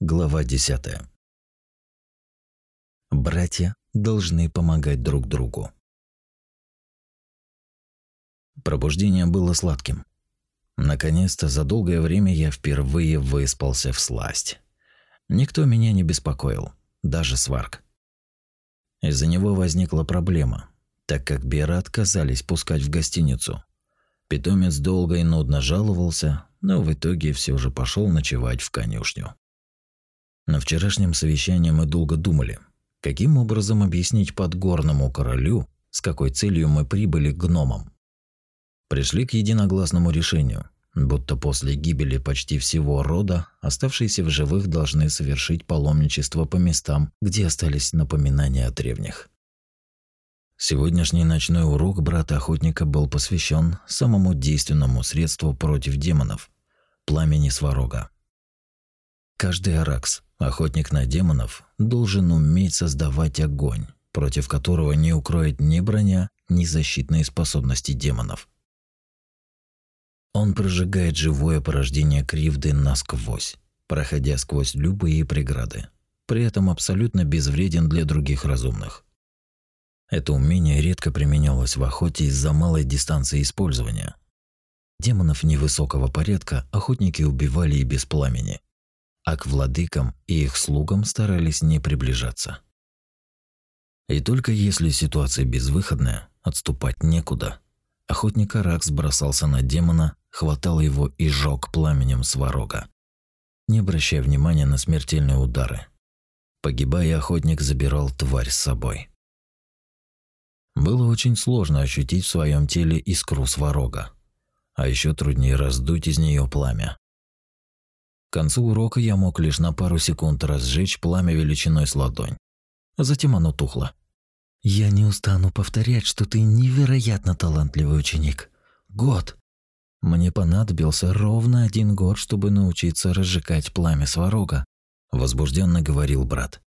Глава 10. Братья должны помогать друг другу. Пробуждение было сладким. Наконец-то за долгое время я впервые выспался в сласть. Никто меня не беспокоил, даже сварк. Из-за него возникла проблема, так как Бера отказались пускать в гостиницу. Питомец долго и нудно жаловался, но в итоге все же пошел ночевать в конюшню. На вчерашнем совещании мы долго думали, каким образом объяснить подгорному королю, с какой целью мы прибыли к гномам. Пришли к единогласному решению, будто после гибели почти всего рода оставшиеся в живых должны совершить паломничество по местам, где остались напоминания о древних. Сегодняшний ночной урок брата охотника был посвящен самому действенному средству против демонов – пламени сварога. Каждый аракс, охотник на демонов, должен уметь создавать огонь, против которого не укроет ни броня, ни защитные способности демонов. Он прожигает живое порождение кривды насквозь, проходя сквозь любые преграды, при этом абсолютно безвреден для других разумных. Это умение редко применялось в охоте из-за малой дистанции использования. Демонов невысокого порядка охотники убивали и без пламени, а к владыкам и их слугам старались не приближаться. И только если ситуация безвыходная, отступать некуда – Охотник Аракс бросался на демона, хватал его и жёг пламенем сварога, не обращая внимания на смертельные удары. Погибая, охотник забирал тварь с собой. Было очень сложно ощутить в своем теле искру сварога, а еще труднее раздуть из нее пламя. Концу урока я мог лишь на пару секунд разжечь пламя величиной с ладонь, затем оно тухло. Я не устану повторять, что ты невероятно талантливый ученик. Год. Мне понадобился ровно один год, чтобы научиться разжигать пламя сварога, возбужденно говорил брат.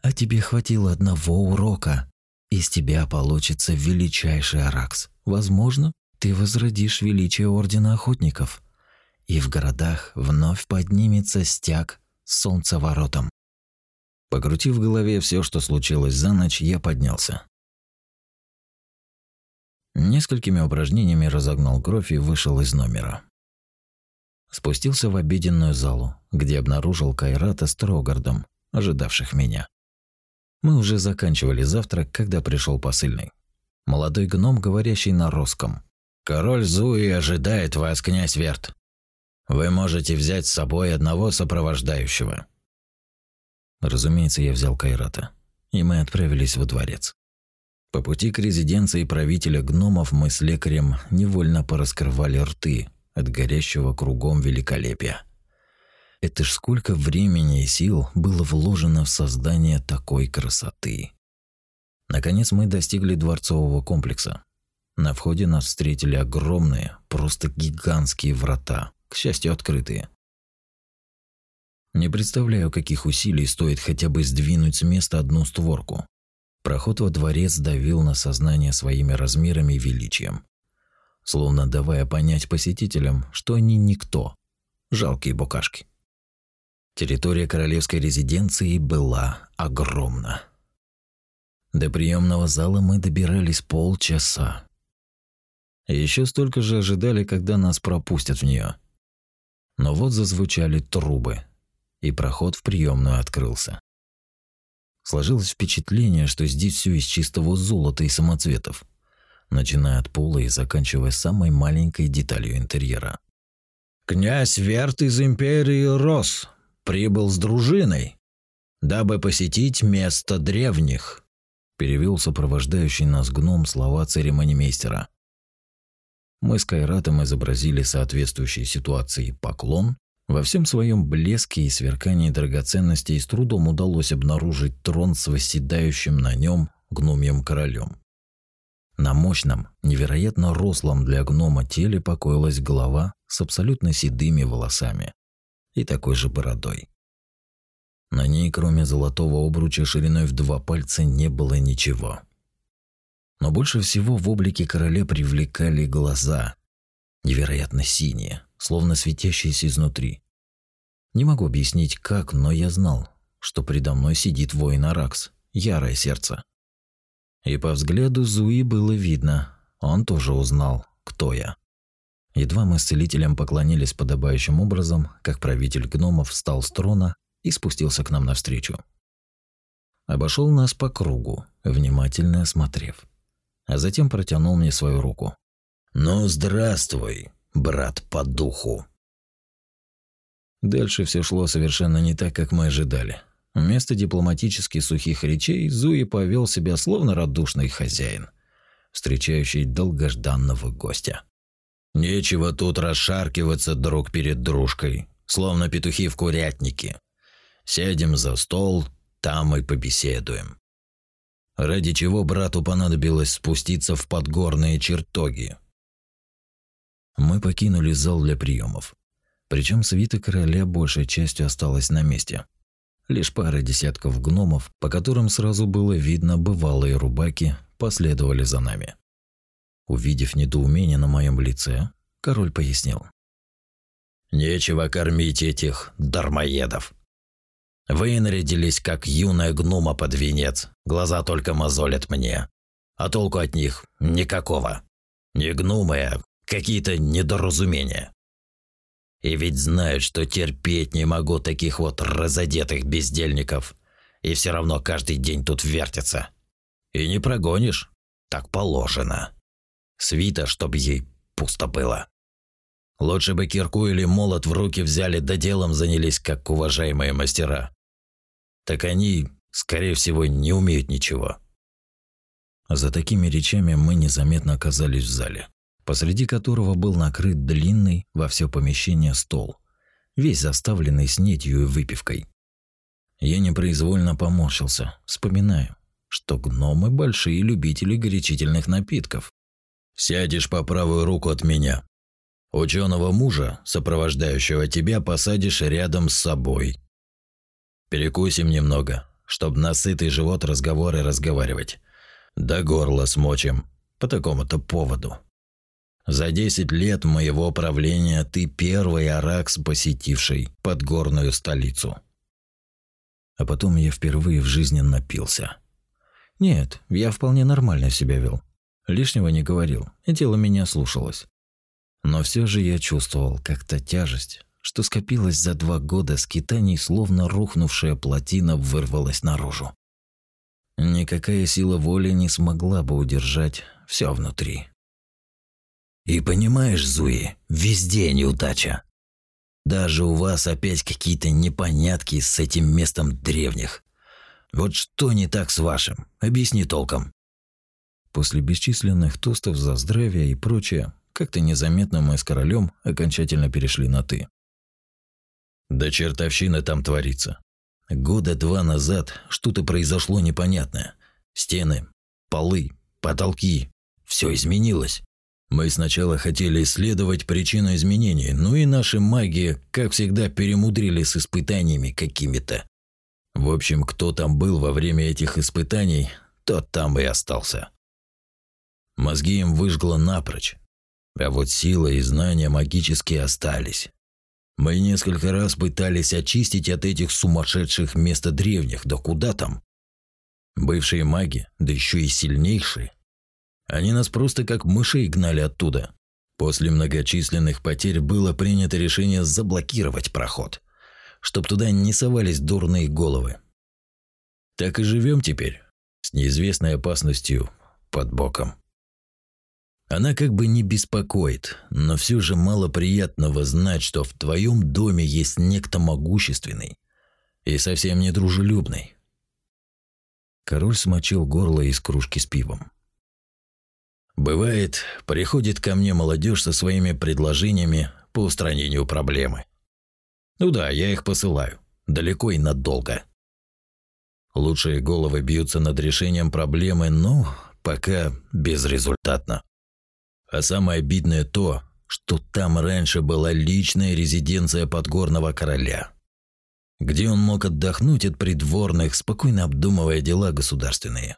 А тебе хватило одного урока. Из тебя получится величайший Аракс. Возможно, ты возродишь величие Ордена Охотников. И в городах вновь поднимется стяг солнцеворотом. Покрутив в голове все, что случилось за ночь, я поднялся. Несколькими упражнениями разогнал кровь и вышел из номера. Спустился в обеденную залу, где обнаружил Кайрата с Трогардом, ожидавших меня. Мы уже заканчивали завтрак, когда пришел посыльный. Молодой гном, говорящий на русском. «Король Зуи ожидает вас, князь Верт. Вы можете взять с собой одного сопровождающего. Разумеется, я взял Кайрата, и мы отправились во дворец. По пути к резиденции правителя гномов мы с лекарем невольно пораскрывали рты от горящего кругом великолепия. Это ж сколько времени и сил было вложено в создание такой красоты. Наконец мы достигли дворцового комплекса. На входе нас встретили огромные, просто гигантские врата, к счастью, открытые. Не представляю, каких усилий стоит хотя бы сдвинуть с места одну створку. Проход во дворец давил на сознание своими размерами и величием, словно давая понять посетителям, что они никто, жалкие букашки. Территория королевской резиденции была огромна. До приемного зала мы добирались полчаса. Еще столько же ожидали, когда нас пропустят в нее. Но вот зазвучали трубы, и проход в приемную открылся. Сложилось впечатление, что здесь все из чистого золота и самоцветов, начиная от пола и заканчивая самой маленькой деталью интерьера. «Князь Верт из Империи Рос прибыл с дружиной, дабы посетить место древних», перевел сопровождающий нас гном слова церемонимейстера. Мы с Кайратом изобразили соответствующей ситуации поклон во всем своем блеске и сверкании драгоценностей с трудом удалось обнаружить трон с восседающим на нем гномьим королем. На мощном, невероятно рослом для гнома теле покоилась голова с абсолютно седыми волосами и такой же бородой. На ней, кроме золотого обруча шириной в два пальца, не было ничего. Но больше всего в облике короля привлекали глаза, невероятно синие, словно светящиеся изнутри. Не могу объяснить как, но я знал, что предо мной сидит воин Аракс, ярое сердце. И по взгляду Зуи было видно, он тоже узнал, кто я. Едва мы с целителем поклонились подобающим образом, как правитель гномов встал с трона и спустился к нам навстречу. Обошел нас по кругу, внимательно осмотрев, а затем протянул мне свою руку. «Ну, здравствуй, брат по духу!» Дальше все шло совершенно не так, как мы ожидали. Вместо дипломатически сухих речей Зуи повел себя словно радушный хозяин, встречающий долгожданного гостя. Нечего тут расшаркиваться друг перед дружкой, словно петухи в курятнике. Сядем за стол, там и побеседуем. Ради чего брату понадобилось спуститься в подгорные чертоги. Мы покинули зал для приемов. Причем свита короля большей частью осталась на месте. Лишь пара десятков гномов, по которым сразу было видно бывалые рубаки, последовали за нами. Увидев недоумение на моем лице, король пояснил. «Нечего кормить этих дармоедов. Вы нарядились, как юная гнома под венец, глаза только мозолят мне. А толку от них никакого. Не гномы, а какие-то недоразумения. И ведь знают, что терпеть не могу таких вот разодетых бездельников. И все равно каждый день тут вертится. И не прогонишь. Так положено. Свита, чтоб ей пусто было. Лучше бы кирку или молот в руки взяли да делом занялись, как уважаемые мастера. Так они, скорее всего, не умеют ничего. За такими речами мы незаметно оказались в зале, посреди которого был накрыт длинный во все помещение стол, весь заставленный снетью и выпивкой. Я непроизвольно поморщился, вспоминая, что гномы – большие любители горячительных напитков. Сядешь по правую руку от меня. Ученого мужа, сопровождающего тебя, посадишь рядом с собой. Перекусим немного, чтобы на сытый живот разговоры разговаривать. До горла смочим, по такому-то поводу. За десять лет моего правления ты первый аракс, посетивший подгорную столицу. А потом я впервые в жизни напился. Нет, я вполне нормально себя вел. Лишнего не говорил, и тело меня слушалось. Но все же я чувствовал как-то тяжесть, что скопилось за два года скитаний, словно рухнувшая плотина вырвалась наружу. Никакая сила воли не смогла бы удержать все внутри. И понимаешь, Зуи, везде неудача. Даже у вас опять какие-то непонятки с этим местом древних. Вот что не так с вашим? Объясни толком. После бесчисленных тостов за здравие и прочее, как-то незаметно мы с королем окончательно перешли на «ты». Да чертовщина там творится. Года два назад что-то произошло непонятное. Стены, полы, потолки. Все изменилось. Мы сначала хотели исследовать причину изменений, ну и наши маги, как всегда, перемудрили с испытаниями какими-то. В общем, кто там был во время этих испытаний, тот там и остался. Мозги им выжгло напрочь. А вот сила и знания магические остались. Мы несколько раз пытались очистить от этих сумасшедших места древних, да куда там? Бывшие маги, да еще и сильнейшие. Они нас просто как мышей гнали оттуда. После многочисленных потерь было принято решение заблокировать проход, чтоб туда не совались дурные головы. Так и живем теперь, с неизвестной опасностью под боком. Она как бы не беспокоит, но все же мало приятного знать, что в твоем доме есть некто могущественный и совсем не дружелюбный. Король смочил горло из кружки с пивом. Бывает, приходит ко мне молодежь со своими предложениями по устранению проблемы. Ну да, я их посылаю, далеко и надолго. Лучшие головы бьются над решением проблемы, но пока безрезультатно. А самое обидное то, что там раньше была личная резиденция подгорного короля, где он мог отдохнуть от придворных, спокойно обдумывая дела государственные.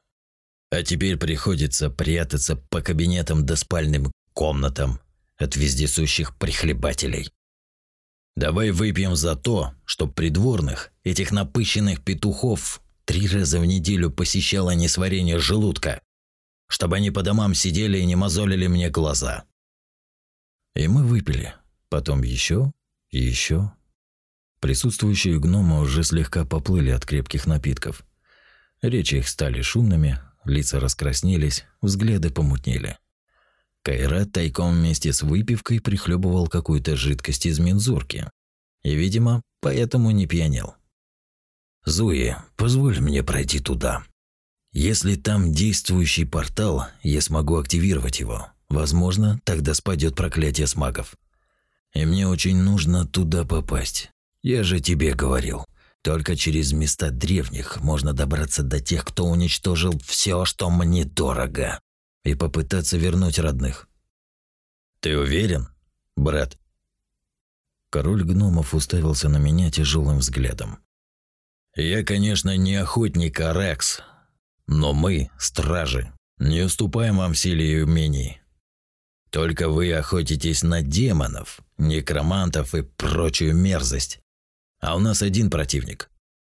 А теперь приходится прятаться по кабинетам да спальным комнатам от вездесущих прихлебателей. Давай выпьем за то, чтоб придворных, этих напыщенных петухов, три раза в неделю посещало несварение желудка, чтобы они по домам сидели и не мозолили мне глаза. И мы выпили, потом еще и еще. Присутствующие гномы уже слегка поплыли от крепких напитков. Речи их стали шумными, лица раскраснелись, взгляды помутнели. Кайрат тайком вместе с выпивкой прихлебывал какую-то жидкость из мензурки. И, видимо, поэтому не пьянел. «Зуи, позволь мне пройти туда. Если там действующий портал, я смогу активировать его. Возможно, тогда спадет проклятие с магов. И мне очень нужно туда попасть. Я же тебе говорил, только через места древних можно добраться до тех, кто уничтожил все, что мне дорого и попытаться вернуть родных. Ты уверен, брат? Король гномов уставился на меня тяжелым взглядом. Я, конечно, не охотник Арекс, но мы, стражи, не уступаем вам в силе и умении. Только вы охотитесь на демонов, некромантов и прочую мерзость. А у нас один противник.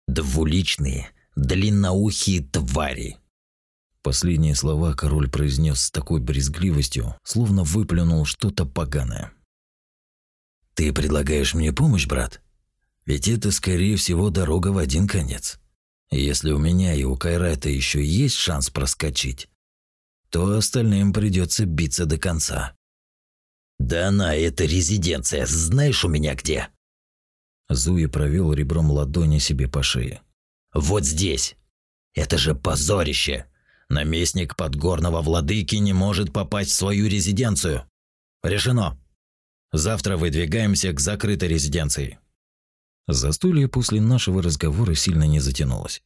Двуличные, длинноухие твари. Последние слова король произнес с такой брезгливостью, словно выплюнул что-то поганое. «Ты предлагаешь мне помощь, брат? Ведь это, скорее всего, дорога в один конец. Если у меня и у Кайрата еще есть шанс проскочить, то остальным придется биться до конца». «Да она, это резиденция, знаешь у меня где?» Зуи провел ребром ладони себе по шее. «Вот здесь! Это же позорище! Наместник подгорного владыки не может попасть в свою резиденцию. Решено. Завтра выдвигаемся к закрытой резиденции. Застолье после нашего разговора сильно не затянулось.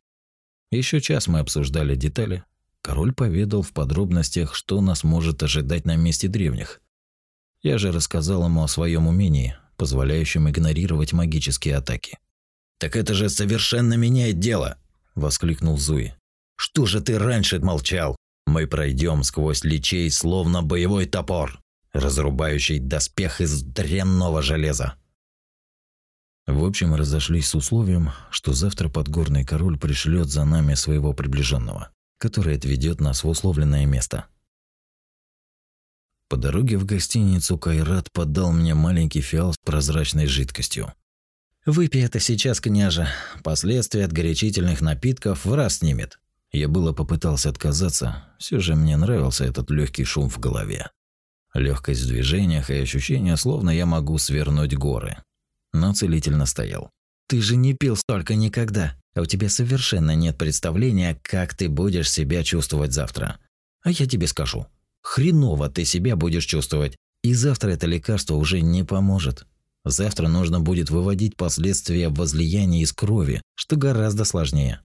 Еще час мы обсуждали детали. Король поведал в подробностях, что нас может ожидать на месте древних. Я же рассказал ему о своем умении, позволяющем игнорировать магические атаки. «Так это же совершенно меняет дело!» – воскликнул Зуи. Что же ты раньше молчал? Мы пройдем сквозь личей, словно боевой топор, разрубающий доспех из дрянного железа. В общем, разошлись с условием, что завтра подгорный король пришлет за нами своего приближенного, который отведет нас в условленное место. По дороге в гостиницу Кайрат подал мне маленький фиал с прозрачной жидкостью. «Выпей это сейчас, княже. Последствия от горячительных напитков в раз снимет. Я было попытался отказаться, все же мне нравился этот легкий шум в голове. Легкость в движениях и ощущение, словно я могу свернуть горы. Но целитель настоял. «Ты же не пил столько никогда, а у тебя совершенно нет представления, как ты будешь себя чувствовать завтра. А я тебе скажу, хреново ты себя будешь чувствовать, и завтра это лекарство уже не поможет. Завтра нужно будет выводить последствия возлияния из крови, что гораздо сложнее.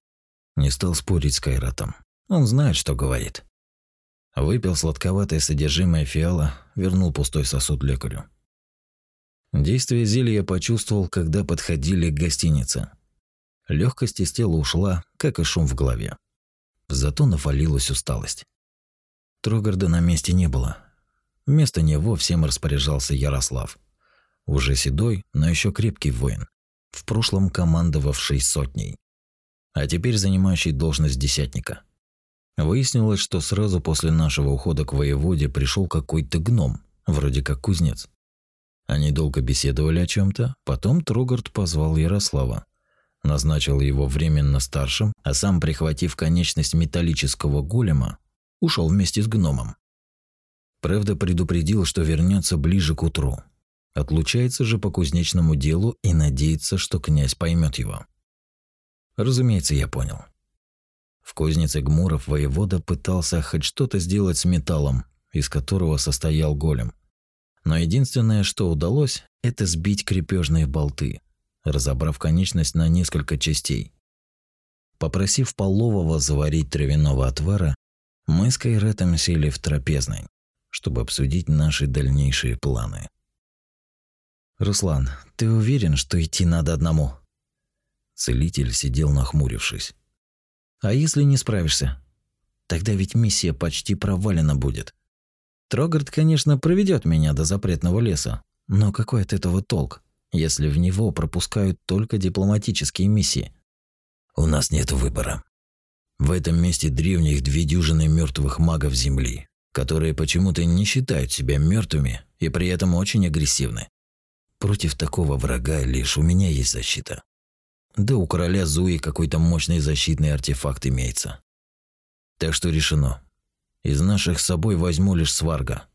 Не стал спорить с Кайратом. Он знает, что говорит. Выпил сладковатое содержимое фиала, вернул пустой сосуд лекарю. Действие зелья почувствовал, когда подходили к гостинице. Легкость из тела ушла, как и шум в голове. Зато навалилась усталость. Трогарда на месте не было. Вместо него всем распоряжался Ярослав. Уже седой, но еще крепкий воин, в прошлом командовавший сотней а теперь занимающий должность десятника. Выяснилось, что сразу после нашего ухода к воеводе пришел какой-то гном, вроде как кузнец. Они долго беседовали о чем то потом Трогард позвал Ярослава. Назначил его временно старшим, а сам, прихватив конечность металлического голема, ушел вместе с гномом. Правда, предупредил, что вернется ближе к утру. Отлучается же по кузнечному делу и надеется, что князь поймет его. Разумеется, я понял. В кузнице Гмуров воевода пытался хоть что-то сделать с металлом, из которого состоял голем. Но единственное, что удалось, это сбить крепежные болты, разобрав конечность на несколько частей. Попросив Полового заварить травяного отвара, мы с Кайретом сели в трапезной, чтобы обсудить наши дальнейшие планы. «Руслан, ты уверен, что идти надо одному?» Целитель сидел нахмурившись. А если не справишься? Тогда ведь миссия почти провалена будет. Трогард, конечно, проведет меня до запретного леса, но какой от этого толк? если в него пропускают только дипломатические миссии? У нас нет выбора. В этом месте древних две дюжины мертвых магов Земли, которые почему-то не считают себя мертвыми и при этом очень агрессивны. Против такого врага лишь у меня есть защита. Да у короля Зуи какой-то мощный защитный артефакт имеется. Так что решено. Из наших с собой возьму лишь сварга.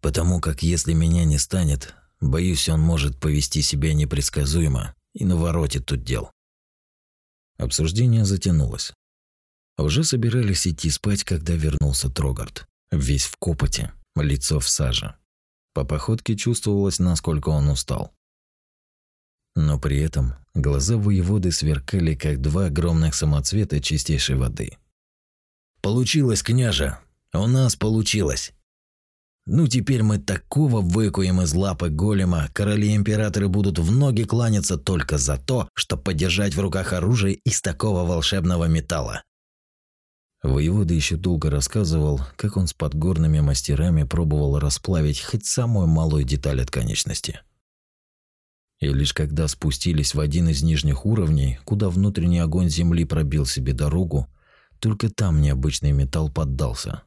Потому как если меня не станет, боюсь, он может повести себя непредсказуемо и наворотит тут дел. Обсуждение затянулось. Уже собирались идти спать, когда вернулся Трогард. Весь в копоте, лицо в саже. По походке чувствовалось, насколько он устал. Но при этом глаза воеводы сверкали, как два огромных самоцвета чистейшей воды. «Получилось, княже! У нас получилось!» Ну теперь мы такого выкуем из лапы голема, короли-императоры будут в ноги кланяться только за то, чтобы подержать в руках оружие из такого волшебного металла. Воевода еще долго рассказывал, как он с подгорными мастерами пробовал расплавить хоть самую малую деталь от конечности. И лишь когда спустились в один из нижних уровней, куда внутренний огонь земли пробил себе дорогу, только там необычный металл поддался.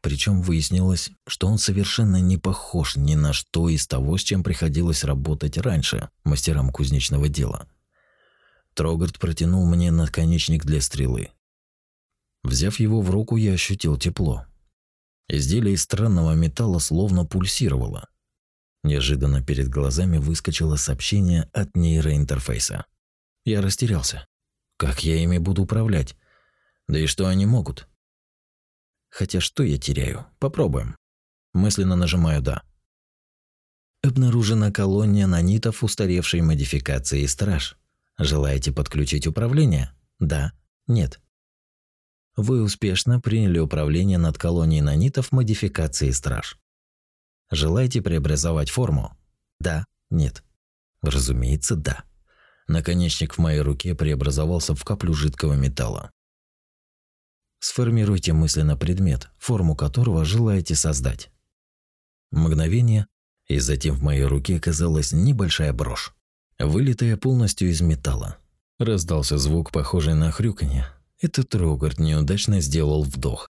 Причем выяснилось, что он совершенно не похож ни на что из того, с чем приходилось работать раньше мастерам кузнечного дела. Трогард протянул мне наконечник для стрелы, Взяв его в руку, я ощутил тепло. Изделие из странного металла словно пульсировало. Неожиданно перед глазами выскочило сообщение от нейроинтерфейса. Я растерялся. Как я ими буду управлять? Да и что они могут? Хотя что я теряю? Попробуем. Мысленно нажимаю «да». Обнаружена колония нанитов устаревшей модификации «Страж». Желаете подключить управление? Да. Нет. Вы успешно приняли управление над колонией нанитов модификации страж. Желаете преобразовать форму? Да, нет. Разумеется, да. Наконечник в моей руке преобразовался в каплю жидкого металла. Сформируйте мысленно предмет, форму которого желаете создать. Мгновение, и затем в моей руке оказалась небольшая брошь, вылитая полностью из металла. Раздался звук, похожий на хрюканье, этот Рогард неудачно сделал вдох.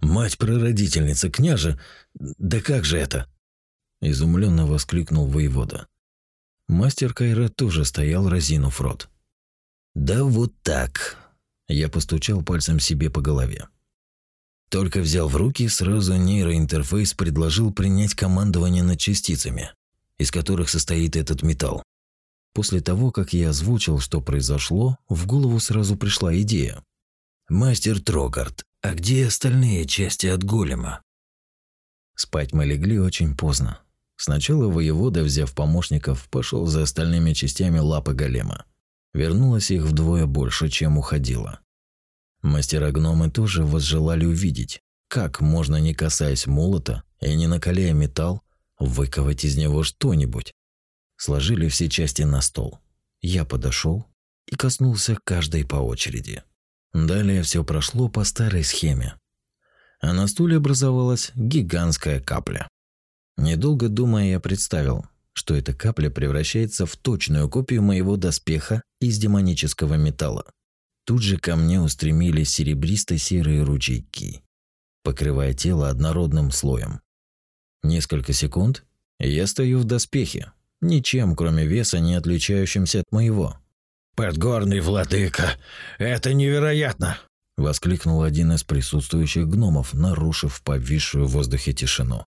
«Мать-прародительница, княже! Да как же это?» Изумленно воскликнул воевода. Мастер Кайра тоже стоял, разинув рот. «Да вот так!» Я постучал пальцем себе по голове. Только взял в руки, сразу нейроинтерфейс предложил принять командование над частицами, из которых состоит этот металл. После того, как я озвучил, что произошло, в голову сразу пришла идея. «Мастер Трогард, а где остальные части от голема?» Спать мы легли очень поздно. Сначала воевода, взяв помощников, пошел за остальными частями лапы голема. Вернулось их вдвое больше, чем уходило. Мастера-гномы тоже возжелали увидеть, как можно, не касаясь молота и не накаляя металл, выковать из него что-нибудь. Сложили все части на стол. Я подошел и коснулся каждой по очереди. Далее все прошло по старой схеме. А на стуле образовалась гигантская капля. Недолго думая, я представил, что эта капля превращается в точную копию моего доспеха из демонического металла. Тут же ко мне устремились серебристо-серые ручейки, покрывая тело однородным слоем. Несколько секунд, и я стою в доспехе, ничем, кроме веса, не отличающимся от моего. «Подгорный владыка! Это невероятно!» – воскликнул один из присутствующих гномов, нарушив повисшую в воздухе тишину.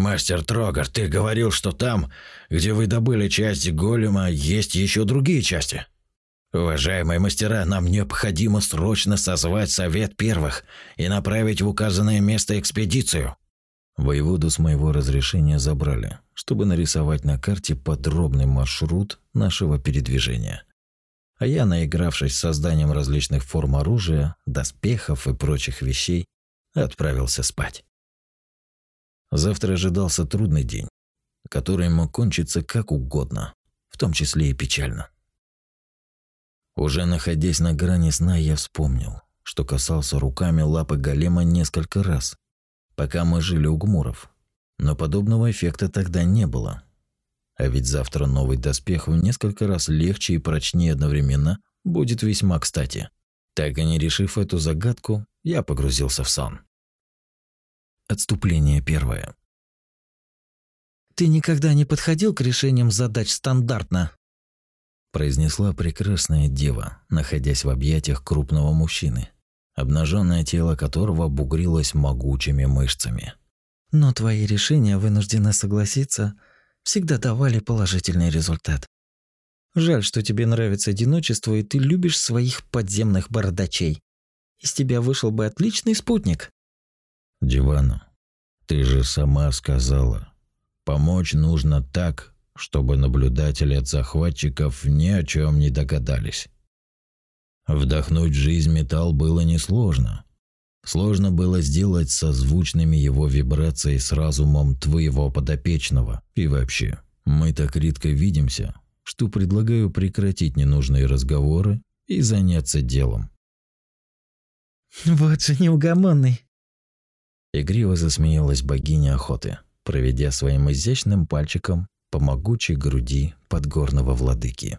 «Мастер Трогар, ты говорил, что там, где вы добыли часть голема, есть еще другие части. Уважаемые мастера, нам необходимо срочно созвать совет первых и направить в указанное место экспедицию». Воеводу с моего разрешения забрали, чтобы нарисовать на карте подробный маршрут нашего передвижения а я, наигравшись созданием различных форм оружия, доспехов и прочих вещей, отправился спать. Завтра ожидался трудный день, который мог кончиться как угодно, в том числе и печально. Уже находясь на грани сна, я вспомнил, что касался руками лапы голема несколько раз, пока мы жили у гмуров. Но подобного эффекта тогда не было. А ведь завтра новый доспех в несколько раз легче и прочнее одновременно будет весьма кстати. Так и не решив эту загадку, я погрузился в сон. Отступление первое. Ты никогда не подходил к решениям задач стандартно, произнесла прекрасная дева, находясь в объятиях крупного мужчины, обнаженное тело которого бугрилось могучими мышцами. Но твои решения, вынуждены согласиться, всегда давали положительный результат. Жаль, что тебе нравится одиночество, и ты любишь своих подземных бородачей. Из тебя вышел бы отличный спутник. Дивана, ты же сама сказала, помочь нужно так, чтобы наблюдатели от захватчиков ни о чем не догадались. Вдохнуть жизнь металл было несложно. Сложно было сделать созвучными его вибрации с разумом твоего подопечного. И вообще, мы так редко видимся, что предлагаю прекратить ненужные разговоры и заняться делом. Вот же неугомонный. Игриво засмеялась богиня охоты, проведя своим изящным пальчиком по могучей груди подгорного владыки.